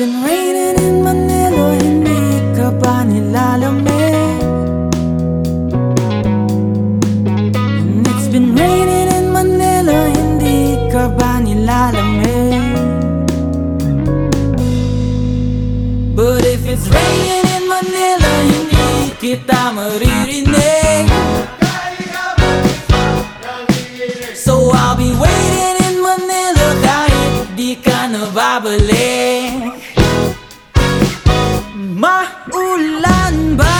It's been raining in Manila, hindi ka ba nilalamig? And it's been raining in Manila, hindi ka ba nilalamig? But if it's raining in Manila, hindi kita maririnig So I'll be waiting in Manila kahit di ka na babalik Maulan ba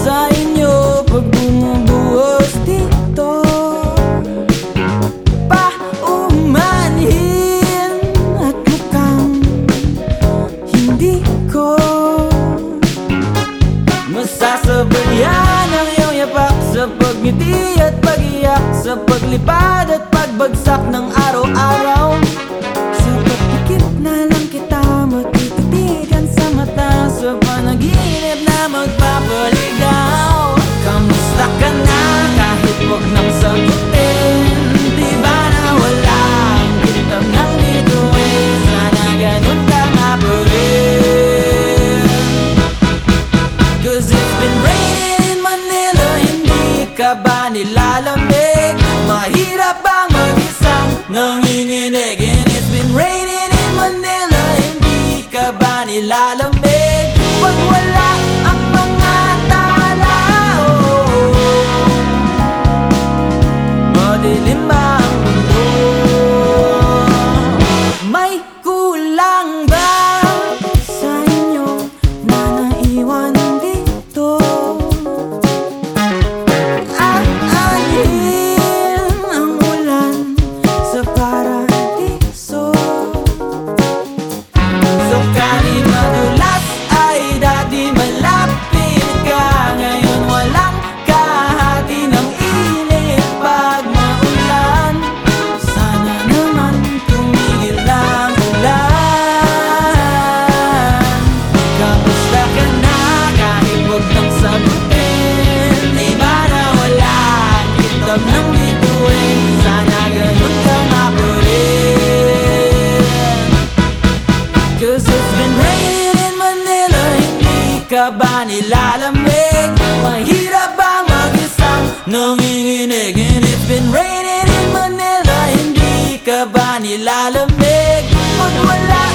sa inyo pag bumubuhos dito? Paumanhin at mukhang hindi ko Masasabayan ang iyong yapak Sa pagngiti at pag-iyak Sa paglipad at pagbagsak ng araw-araw Mahirap bang mag-isang nanginginig? And it's been raining in Manila Hindi ka ba nilalamig? Não ka ba nilalamig? Mahirap bang mag-isang nanginginig? And it's been raining in Manila Hindi ka ba nilalamig? Pag wala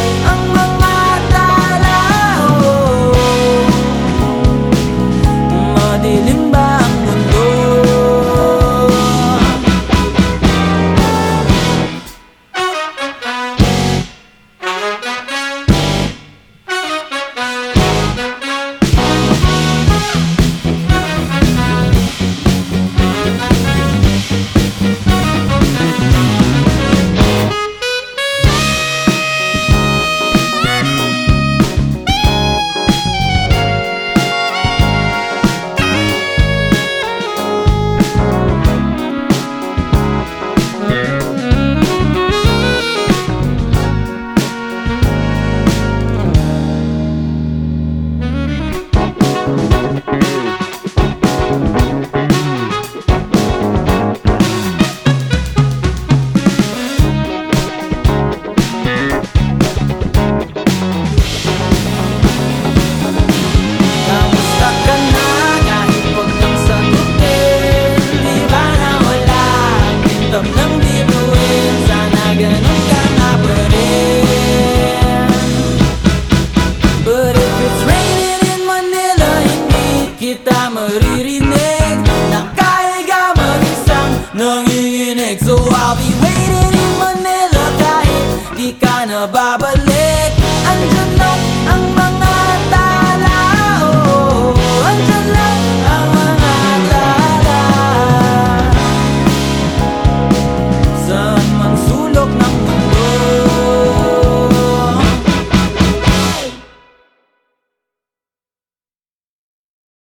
next, so I'll be waiting in Manila kahit di ka nababalik.